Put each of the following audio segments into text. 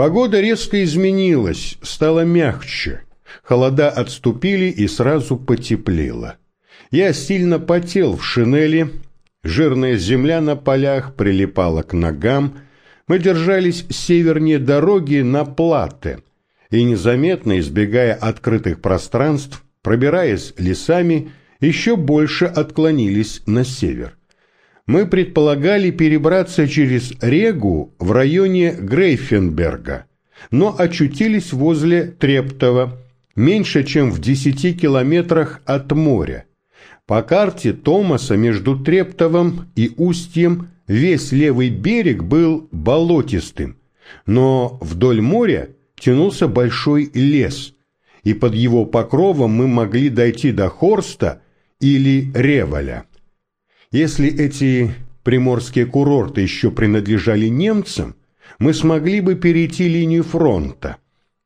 Погода резко изменилась, стала мягче. Холода отступили и сразу потеплело. Я сильно потел в шинели, жирная земля на полях прилипала к ногам, мы держались севернее дороги на платы и, незаметно избегая открытых пространств, пробираясь лесами, еще больше отклонились на север. Мы предполагали перебраться через Регу в районе Грейфенберга, но очутились возле Трептова, меньше чем в 10 километрах от моря. По карте Томаса между Трептовым и Устьем весь левый берег был болотистым, но вдоль моря тянулся большой лес, и под его покровом мы могли дойти до Хорста или Револя. Если эти приморские курорты еще принадлежали немцам, мы смогли бы перейти линию фронта,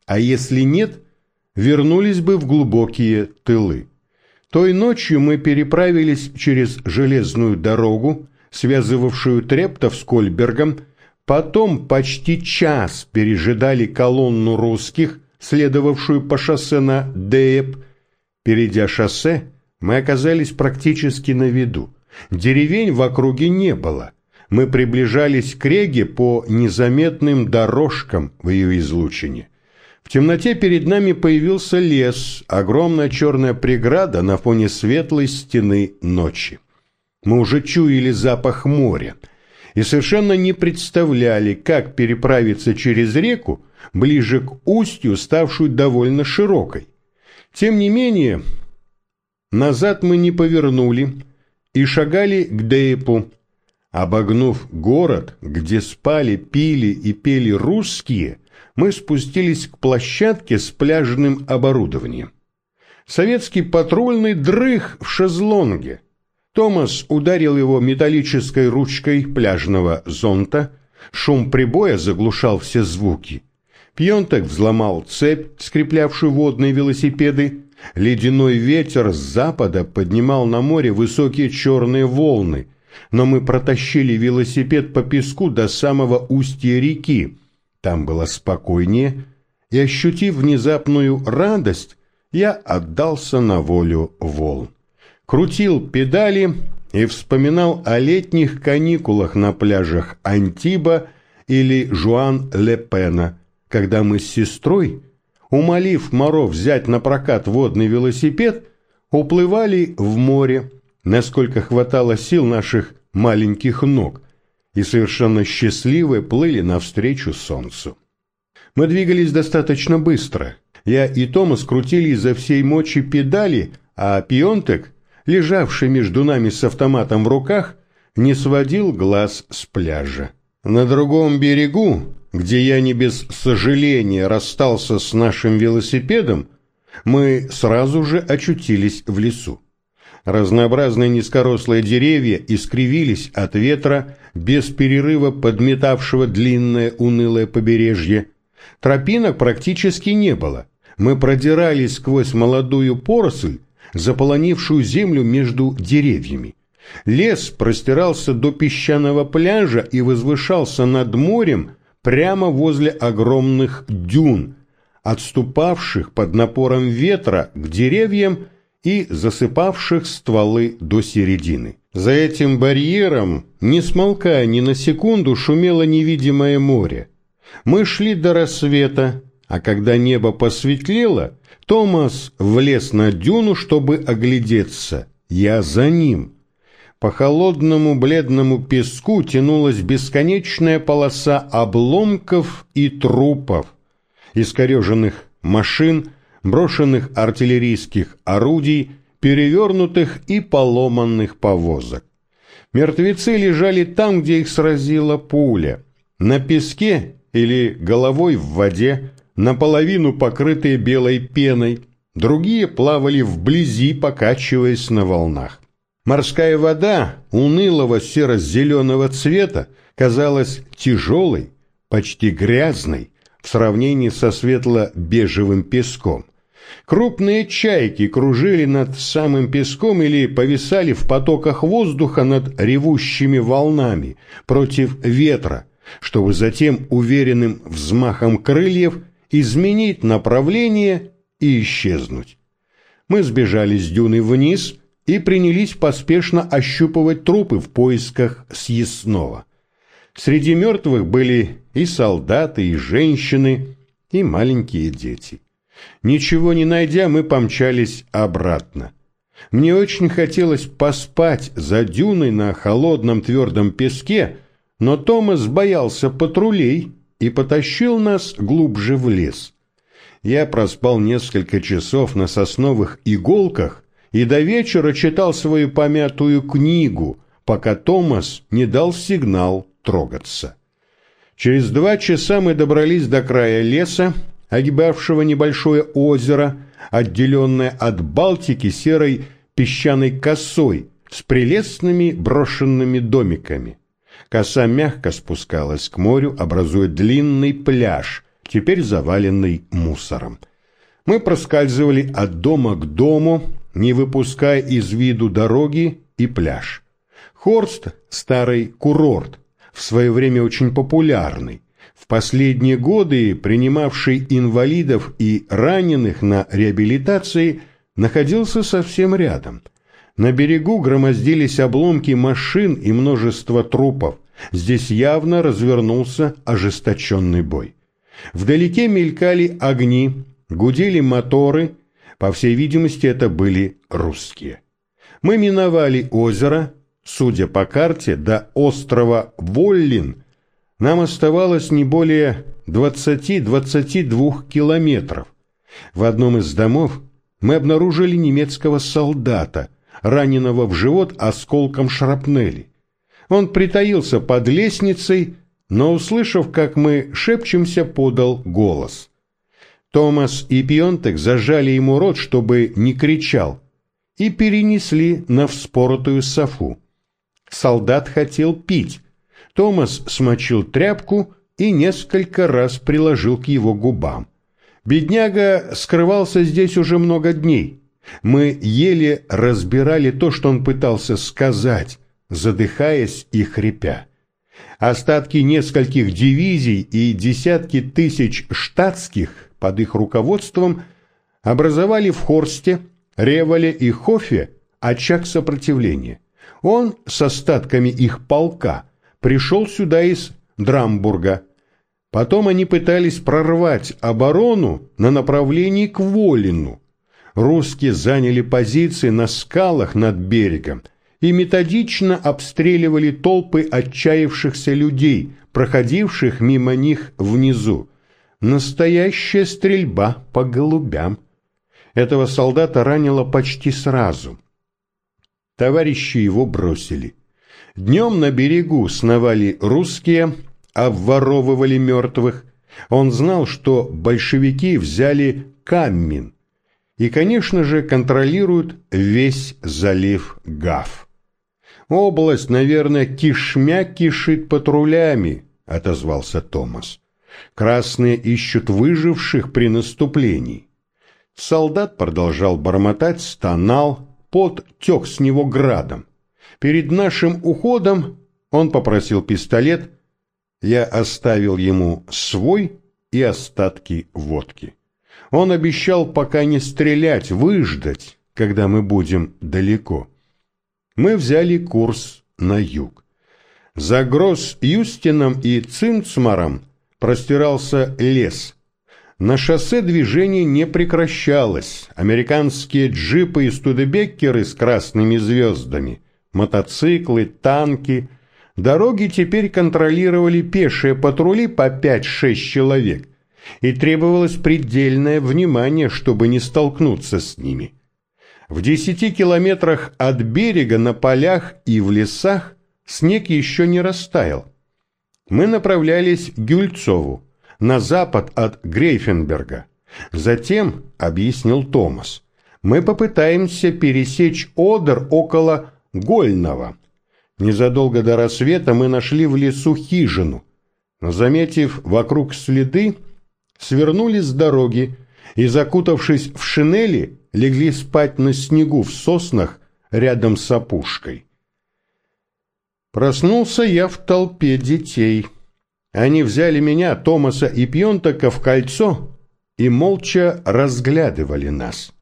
а если нет, вернулись бы в глубокие тылы. Той ночью мы переправились через железную дорогу, связывавшую Трептов с Кольбергом, потом почти час пережидали колонну русских, следовавшую по шоссе на Дееп. Перейдя шоссе, мы оказались практически на виду. Деревень в округе не было. Мы приближались к реге по незаметным дорожкам в ее излучине. В темноте перед нами появился лес, огромная черная преграда на фоне светлой стены ночи. Мы уже чуяли запах моря и совершенно не представляли, как переправиться через реку ближе к устью, ставшую довольно широкой. Тем не менее, назад мы не повернули и шагали к Дейпу. Обогнув город, где спали, пили и пели русские – мы спустились к площадке с пляжным оборудованием. Советский патрульный дрых в шезлонге. Томас ударил его металлической ручкой пляжного зонта. Шум прибоя заглушал все звуки. Пьонтек взломал цепь, скреплявшую водные велосипеды. Ледяной ветер с запада поднимал на море высокие черные волны, но мы протащили велосипед по песку до самого устья реки, там было спокойнее, и, ощутив внезапную радость, я отдался на волю волн. Крутил педали и вспоминал о летних каникулах на пляжах Антиба или Жуан-Ле-Пена, когда мы с сестрой, умолив Моро взять на прокат водный велосипед, уплывали в море, насколько хватало сил наших маленьких ног, и совершенно счастливые плыли навстречу солнцу. Мы двигались достаточно быстро. Я и Томас крутили изо всей мочи педали, а Пионтек, лежавший между нами с автоматом в руках, не сводил глаз с пляжа. На другом берегу, где я не без сожаления расстался с нашим велосипедом, мы сразу же очутились в лесу. Разнообразные низкорослые деревья искривились от ветра, без перерыва подметавшего длинное унылое побережье. Тропинок практически не было. Мы продирались сквозь молодую поросль, заполонившую землю между деревьями. Лес простирался до песчаного пляжа и возвышался над морем прямо возле огромных дюн, отступавших под напором ветра к деревьям и засыпавших стволы до середины. За этим барьером, не смолкая ни на секунду, шумело невидимое море. Мы шли до рассвета, а когда небо посветлело, Томас влез на дюну, чтобы оглядеться. Я за ним. По холодному бледному песку тянулась бесконечная полоса обломков и трупов, искореженных машин, брошенных артиллерийских орудий, перевернутых и поломанных повозок. Мертвецы лежали там, где их сразила пуля, на песке или головой в воде, наполовину покрытые белой пеной, другие плавали вблизи, покачиваясь на волнах. Морская вода унылого серо-зеленого цвета казалась тяжелой, почти грязной в сравнении со светло-бежевым песком. Крупные чайки кружили над самым песком или повисали в потоках воздуха над ревущими волнами против ветра, чтобы затем уверенным взмахом крыльев изменить направление и исчезнуть. Мы сбежали с дюны вниз и принялись поспешно ощупывать трупы в поисках съестного. Среди мертвых были и солдаты, и женщины, и маленькие дети. Ничего не найдя, мы помчались обратно. Мне очень хотелось поспать за дюной на холодном твердом песке, но Томас боялся патрулей и потащил нас глубже в лес. Я проспал несколько часов на сосновых иголках и до вечера читал свою помятую книгу, пока Томас не дал сигнал трогаться. Через два часа мы добрались до края леса, огибавшего небольшое озеро, отделенное от Балтики серой песчаной косой с прелестными брошенными домиками. Коса мягко спускалась к морю, образуя длинный пляж, теперь заваленный мусором. Мы проскальзывали от дома к дому, не выпуская из виду дороги и пляж. Хорст – старый курорт, в свое время очень популярный, в последние годы принимавший инвалидов и раненых на реабилитации, находился совсем рядом. На берегу громоздились обломки машин и множество трупов. Здесь явно развернулся ожесточенный бой. Вдалеке мелькали огни, гудели моторы, по всей видимости, это были русские. Мы миновали озеро, судя по карте, до острова Воллин нам оставалось не более 20-22 километров. В одном из домов мы обнаружили немецкого солдата, раненого в живот осколком шрапнели. Он притаился под лестницей, но, услышав, как мы шепчемся, подал голос. Томас и Пионтек зажали ему рот, чтобы не кричал, и перенесли на вспоротую софу. Солдат хотел пить. Томас смочил тряпку и несколько раз приложил к его губам. Бедняга скрывался здесь уже много дней. Мы еле разбирали то, что он пытался сказать, задыхаясь и хрипя. Остатки нескольких дивизий и десятки тысяч штатских под их руководством образовали в Хорсте, Револе и Хофе очаг сопротивления. Он с остатками их полка пришел сюда из Драмбурга. Потом они пытались прорвать оборону на направлении к Волину. Русские заняли позиции на скалах над берегом и методично обстреливали толпы отчаявшихся людей, проходивших мимо них внизу. Настоящая стрельба по голубям. Этого солдата ранило почти сразу. Товарищи его бросили. Днем на берегу сновали русские, обворовывали мертвых. Он знал, что большевики взяли Каммин и, конечно же, контролируют весь залив Гав. «Область, наверное, кишмя кишит патрулями», — отозвался Томас. «Красные ищут выживших при наступлении». Солдат продолжал бормотать, стонал, пот тек с него градом. Перед нашим уходом он попросил пистолет, я оставил ему свой и остатки водки. Он обещал пока не стрелять, выждать, когда мы будем далеко. Мы взяли курс на юг. За Гросс Юстином и Цинцмаром простирался лес, на шоссе движение не прекращалось. Американские джипы и студебеккеры с красными звездами, мотоциклы, танки. Дороги теперь контролировали пешие патрули по 5-6 человек, и требовалось предельное внимание, чтобы не столкнуться с ними. В 10 километрах от берега на полях и в лесах снег еще не растаял. Мы направлялись к Гюльцову на запад от Грейфенберга. Затем, объяснил Томас, мы попытаемся пересечь Одер около Гольного. Незадолго до рассвета мы нашли в лесу хижину, заметив вокруг следы, свернули с дороги и, закутавшись в шинели, легли спать на снегу в соснах рядом с опушкой. Проснулся я в толпе детей – Они взяли меня, Томаса и Пьонтака в кольцо и молча разглядывали нас.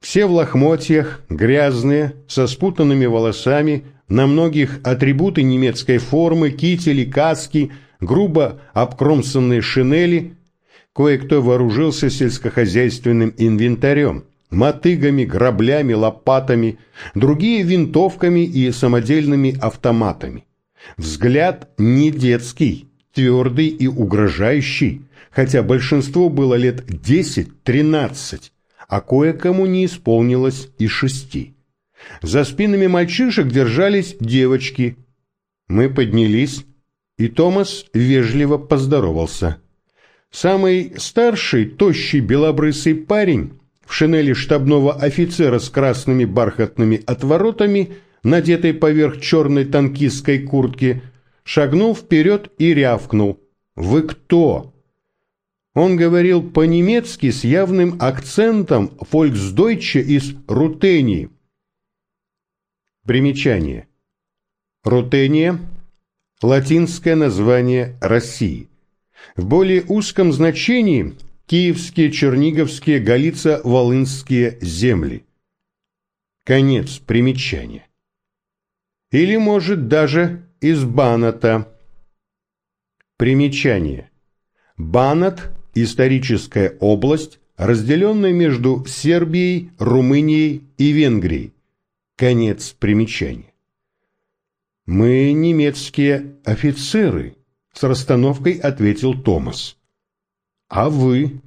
Все в лохмотьях, грязные, со спутанными волосами, на многих атрибуты немецкой формы, кители, каски, грубо обкромсанные шинели. Кое-кто вооружился сельскохозяйственным инвентарем, мотыгами, граблями, лопатами, другие винтовками и самодельными автоматами. Взгляд не детский, твердый и угрожающий, хотя большинство было лет 10-13, а кое-кому не исполнилось и шести. За спинами мальчишек держались девочки. Мы поднялись, и Томас вежливо поздоровался. Самый старший, тощий белобрысый парень в шинели штабного офицера с красными бархатными отворотами, надетой поверх черной танкистской куртки, шагнул вперед и рявкнул. «Вы кто?» Он говорил по-немецки с явным акцентом фольксдойче из Рутении. Примечание. Рутения – латинское название России. В более узком значении – киевские, черниговские, галица-волынские земли. Конец примечания. Или, может, даже из Баната. Примечание. Банат – историческая область, разделенная между Сербией, Румынией и Венгрией. Конец примечания. «Мы немецкие офицеры», — с расстановкой ответил Томас. «А вы?»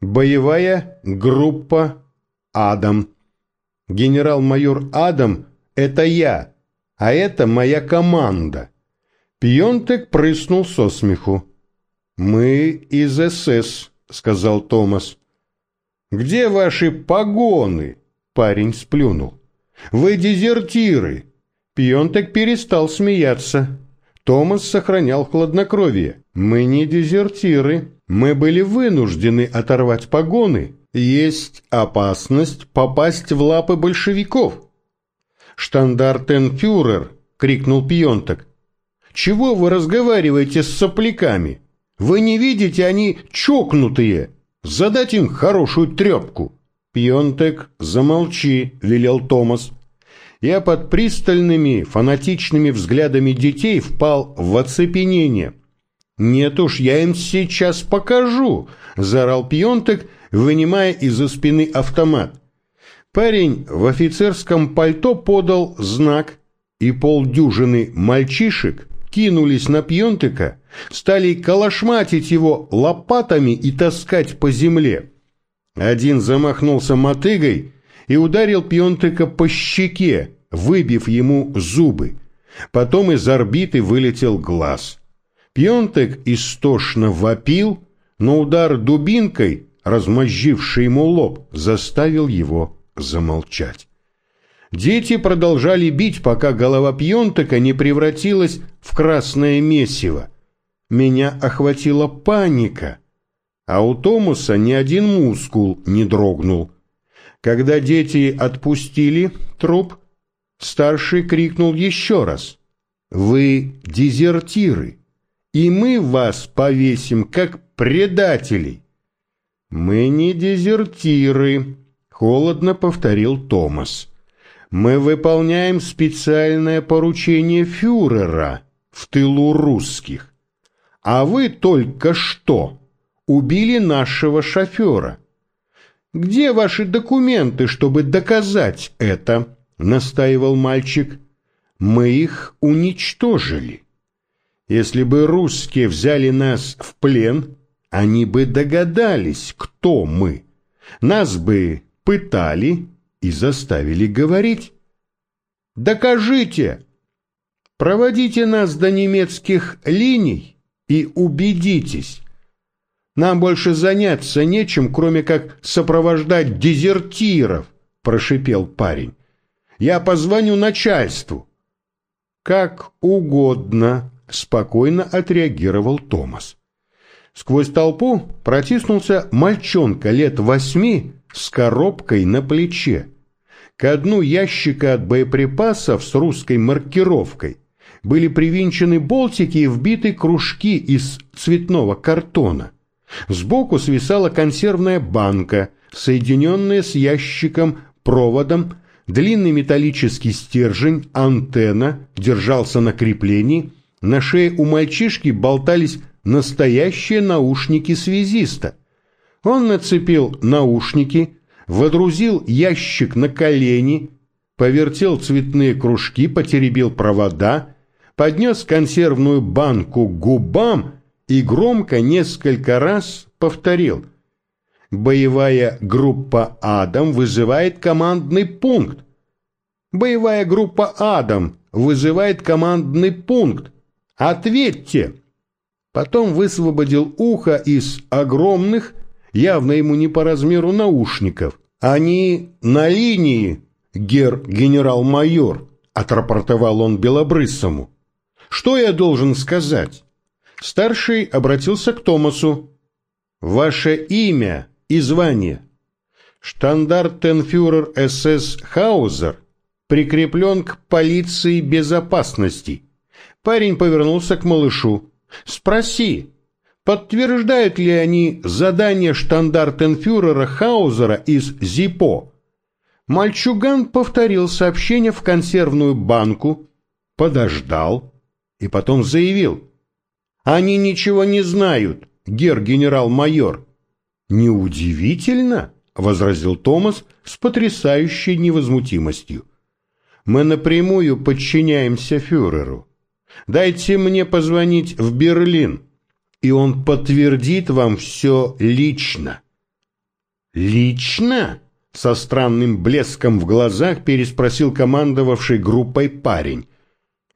«Боевая группа Адам. Генерал-майор Адам — это я, а это моя команда». Пьонтек прыснул со смеху. «Мы из СС», — сказал Томас. «Где ваши погоны?» — парень сплюнул. «Вы дезертиры!» Пьонтек перестал смеяться. Томас сохранял хладнокровие. «Мы не дезертиры. Мы были вынуждены оторвать погоны. Есть опасность попасть в лапы большевиков». «Штандартенфюрер!» — крикнул Пьонтек. «Чего вы разговариваете с сопляками? Вы не видите, они чокнутые. Задать им хорошую трепку». «Пьонтек, замолчи», — велел Томас. Я под пристальными, фанатичными взглядами детей впал в оцепенение. «Нет уж, я им сейчас покажу», — заорал Пьонтек, вынимая из-за спины автомат. Парень в офицерском пальто подал знак, и полдюжины мальчишек кинулись на Пьонтека, стали калашматить его лопатами и таскать по земле. Один замахнулся мотыгой и ударил Пьонтека по щеке, выбив ему зубы. Потом из орбиты вылетел глаз. Пьонтек истошно вопил, но удар дубинкой, размозживший ему лоб, заставил его замолчать. Дети продолжали бить, пока голова Пьонтека не превратилась в красное месиво. Меня охватила паника, а у Томуса ни один мускул не дрогнул. Когда дети отпустили труп, старший крикнул еще раз. «Вы дезертиры, и мы вас повесим, как предателей!» «Мы не дезертиры», — холодно повторил Томас. «Мы выполняем специальное поручение фюрера в тылу русских. А вы только что убили нашего шофера. «Где ваши документы, чтобы доказать это?» — настаивал мальчик. «Мы их уничтожили. Если бы русские взяли нас в плен, они бы догадались, кто мы. Нас бы пытали и заставили говорить. Докажите! Проводите нас до немецких линий и убедитесь, нам больше заняться нечем, кроме как сопровождать дезертиров, прошипел парень. Я позвоню начальству. Как угодно, спокойно отреагировал Томас. Сквозь толпу протиснулся мальчонка лет восьми с коробкой на плече. К дну ящика от боеприпасов с русской маркировкой были привинчены болтики и вбиты кружки из цветного картона. Сбоку свисала консервная банка, соединенная с ящиком проводом, длинный металлический стержень, антенна, держался на креплении, на шее у мальчишки болтались настоящие наушники связиста. Он нацепил наушники, водрузил ящик на колени, повертел цветные кружки, потеребил провода, поднес консервную банку к губам и громко несколько раз повторил. Боевая группа «Адам» вызывает командный пункт. Боевая группа «Адам» вызывает командный пункт. Ответьте! Потом высвободил ухо из огромных, явно ему не по размеру наушников. Они на линии, гер-генерал-майор, отрапортовал он Белобрысому. Что я должен сказать? Старший обратился к Томасу. Ваше имя и звание. Штандартенфюрер СС Хаузер прикреплен к полиции безопасности. Парень повернулся к малышу. Спроси, подтверждают ли они задание штандартенфюрера Хаузера из ЗИПО. Мальчуган повторил сообщение в консервную банку, подождал и потом заявил. «Они ничего не знают, гер-генерал-майор». «Неудивительно», — возразил Томас с потрясающей невозмутимостью. «Мы напрямую подчиняемся фюреру. Дайте мне позвонить в Берлин» и он подтвердит вам все лично. Лично? Со странным блеском в глазах переспросил командовавший группой парень.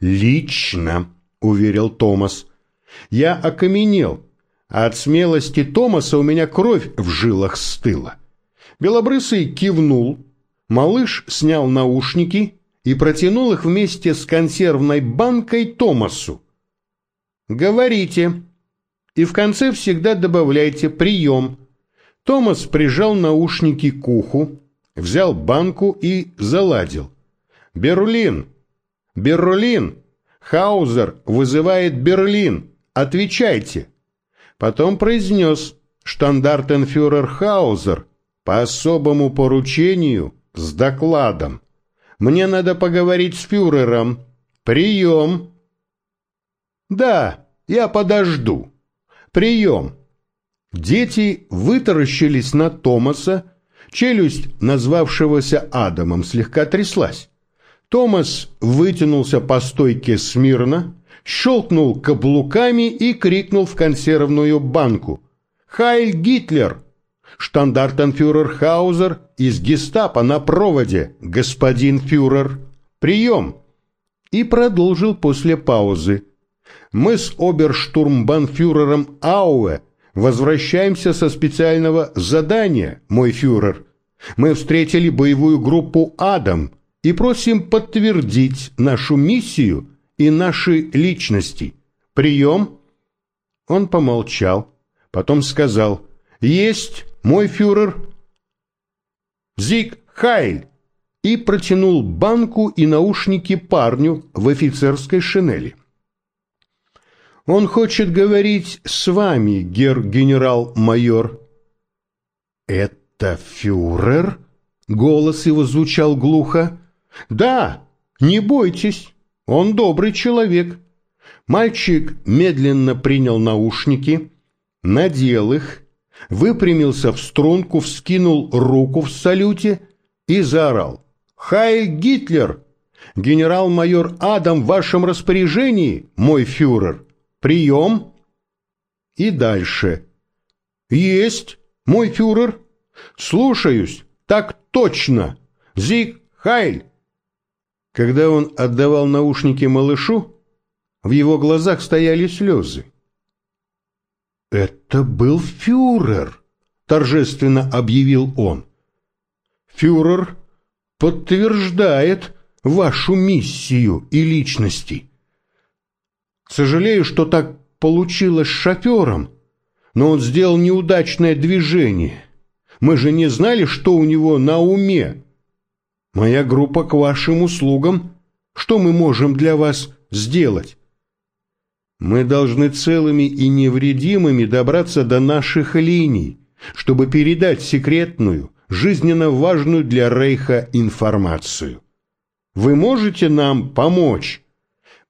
Лично, уверил Томас. Я окаменел, а от смелости Томаса у меня кровь в жилах стыла. Белобрысый кивнул, малыш снял наушники и протянул их вместе с консервной банкой Томасу. «Говорите», и в конце всегда добавляйте «прием». Томас прижал наушники к уху, взял банку и заладил. «Берлин! Берлин! Хаузер вызывает Берлин! Отвечайте!» Потом произнес «Штандартенфюрер Хаузер» по особому поручению с докладом. «Мне надо поговорить с фюрером. Прием!» «Да, я подожду». Прием!» Дети вытаращились на Томаса, челюсть назвавшегося Адамом слегка тряслась. Томас вытянулся по стойке смирно, щелкнул каблуками и крикнул в консервную банку. «Хайль Гитлер! Штандартенфюрер Хаузер из гестапо на проводе, господин фюрер! Прием!» И продолжил после паузы. Мы с оберштурмбанфюрером Ауэ возвращаемся со специального задания, мой фюрер. Мы встретили боевую группу «Адам» и просим подтвердить нашу миссию и наши личности. Прием?» Он помолчал, потом сказал «Есть, мой фюрер». «Зиг Хайль!» и протянул банку и наушники парню в офицерской шинели. Он хочет говорить с вами, гер-генерал-майор. Это фюрер? Голос его звучал глухо. Да, не бойтесь, он добрый человек. Мальчик медленно принял наушники, надел их, выпрямился в струнку, вскинул руку в салюте и заорал. «Хайль Гитлер! Генерал-майор Адам в вашем распоряжении, мой фюрер!» Прием. И дальше. Есть, мой фюрер. Слушаюсь. Так точно. Зиг Хайль. Когда он отдавал наушники малышу, в его глазах стояли слезы. «Это был фюрер», — торжественно объявил он. «Фюрер подтверждает вашу миссию и личности. Сожалею, что так получилось с шофером, но он сделал неудачное движение. Мы же не знали, что у него на уме. Моя группа к вашим услугам. Что мы можем для вас сделать? Мы должны целыми и невредимыми добраться до наших линий, чтобы передать секретную, жизненно важную для Рейха информацию. Вы можете нам помочь?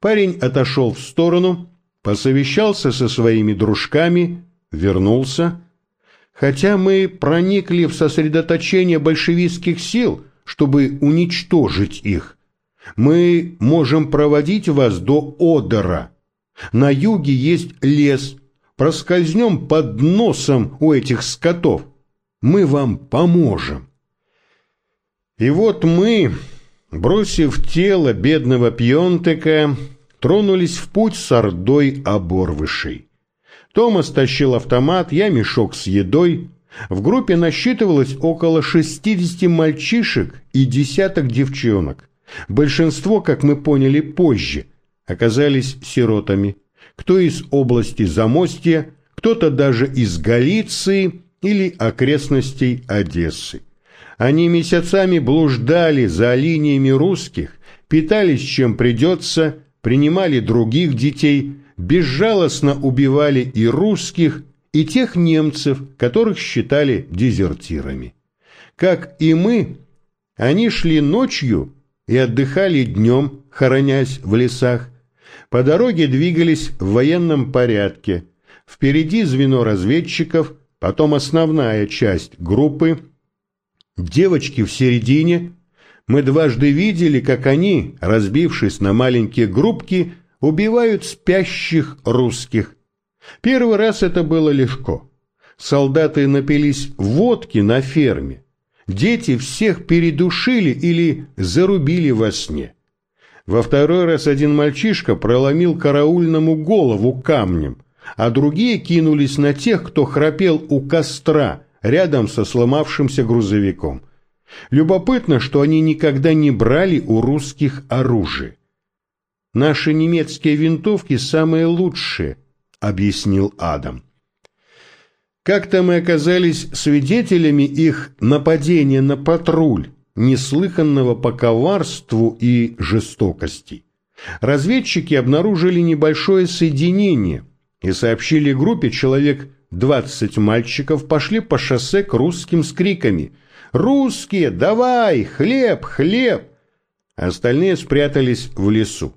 Парень отошел в сторону, посовещался со своими дружками, вернулся. Хотя мы проникли в сосредоточение большевистских сил, чтобы уничтожить их, мы можем проводить вас до Одера. На юге есть лес, проскользнем под носом у этих скотов. Мы вам поможем. И вот мы, бросив тело бедного пьонтека, тронулись в путь с ордой оборвышей. Томас тащил автомат, я мешок с едой. В группе насчитывалось около 60 мальчишек и десяток девчонок. Большинство, как мы поняли позже, оказались сиротами. Кто из области Замостья, кто-то даже из Галиции или окрестностей Одессы. Они месяцами блуждали за линиями русских, питались чем придется, принимали других детей, безжалостно убивали и русских, и тех немцев, которых считали дезертирами. Как и мы, они шли ночью и отдыхали днем, хоронясь в лесах. По дороге двигались в военном порядке. Впереди звено разведчиков, потом основная часть группы. Девочки в середине, мы дважды видели, как они, разбившись на маленькие группки, убивают спящих русских. Первый раз это было легко. Солдаты напились водки на ферме. Дети всех передушили или зарубили во сне. Во второй раз один мальчишка проломил караульному голову камнем, а другие кинулись на тех, кто храпел у костра рядом со сломавшимся грузовиком. Любопытно, что они никогда не брали у русских оружие. «Наши немецкие винтовки самые лучшие», — объяснил Адам. Как-то мы оказались свидетелями их нападения на патруль, неслыханного по коварству и жестокости. Разведчики обнаружили небольшое соединение и сообщили группе человек 20 мальчиков пошли по шоссе к русским с криками — «Русские, давай! Хлеб, хлеб!» Остальные спрятались в лесу.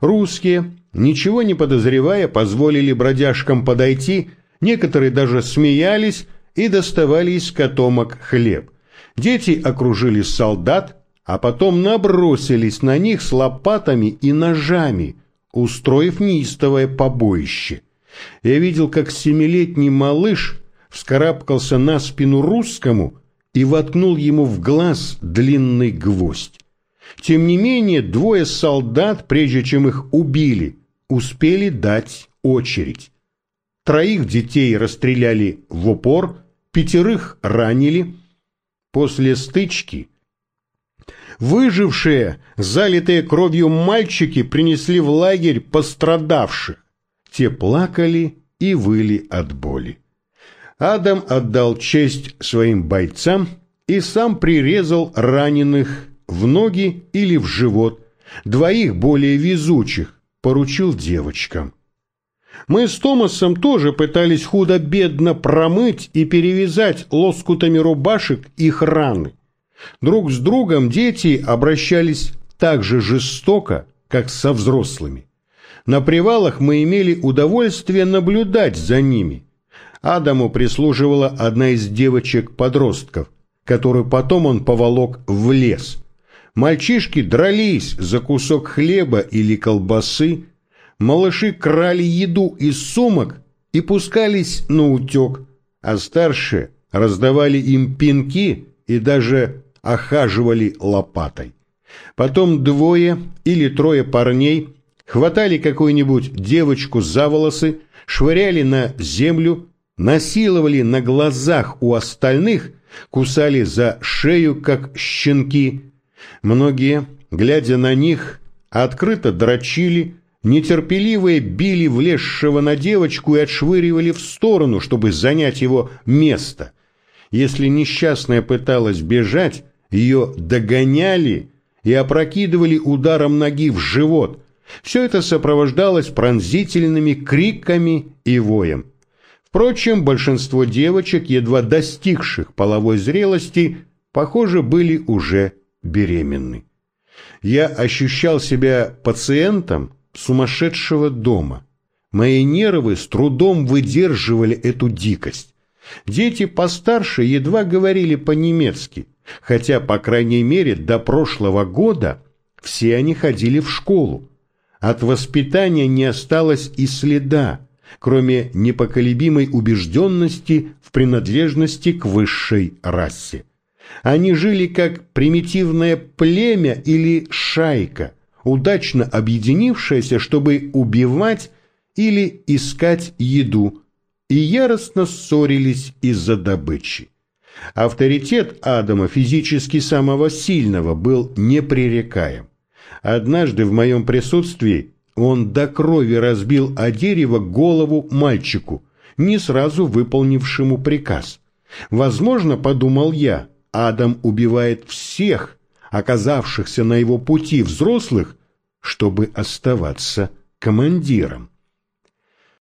Русские, ничего не подозревая, позволили бродяжкам подойти, некоторые даже смеялись и доставали из котомок хлеб. Дети окружили солдат, а потом набросились на них с лопатами и ножами, устроив неистовое побоище. Я видел, как семилетний малыш вскарабкался на спину русскому и воткнул ему в глаз длинный гвоздь. Тем не менее, двое солдат, прежде чем их убили, успели дать очередь. Троих детей расстреляли в упор, пятерых ранили. После стычки выжившие, залитые кровью мальчики принесли в лагерь пострадавших. Те плакали и выли от боли. Адам отдал честь своим бойцам и сам прирезал раненых в ноги или в живот, двоих более везучих поручил девочкам. Мы с Томасом тоже пытались худо-бедно промыть и перевязать лоскутами рубашек их раны. Друг с другом дети обращались так же жестоко, как со взрослыми. На привалах мы имели удовольствие наблюдать за ними – Адаму прислуживала одна из девочек-подростков, которую потом он поволок в лес. Мальчишки дрались за кусок хлеба или колбасы, малыши крали еду из сумок и пускались на утек, а старшие раздавали им пинки и даже охаживали лопатой. Потом двое или трое парней хватали какую-нибудь девочку за волосы, швыряли на землю насиловали на глазах у остальных, кусали за шею, как щенки. Многие, глядя на них, открыто дрочили, нетерпеливые били влезшего на девочку и отшвыривали в сторону, чтобы занять его место. Если несчастная пыталась бежать, ее догоняли и опрокидывали ударом ноги в живот, Все это сопровождалось пронзительными криками и воем. Впрочем, большинство девочек, едва достигших половой зрелости, похоже, были уже беременны. Я ощущал себя пациентом сумасшедшего дома. Мои нервы с трудом выдерживали эту дикость. Дети постарше едва говорили по-немецки, хотя, по крайней мере, до прошлого года все они ходили в школу. От воспитания не осталось и следа, кроме непоколебимой убежденности в принадлежности к высшей расе. Они жили как примитивное племя или шайка, удачно объединившаяся, чтобы убивать или искать еду, и яростно ссорились из-за добычи. Авторитет Адама, физически самого сильного, был непререкаем. Однажды в моем присутствии он до крови разбил о дерево голову мальчику, не сразу выполнившему приказ. Возможно, подумал я, Адам убивает всех, оказавшихся на его пути взрослых, чтобы оставаться командиром.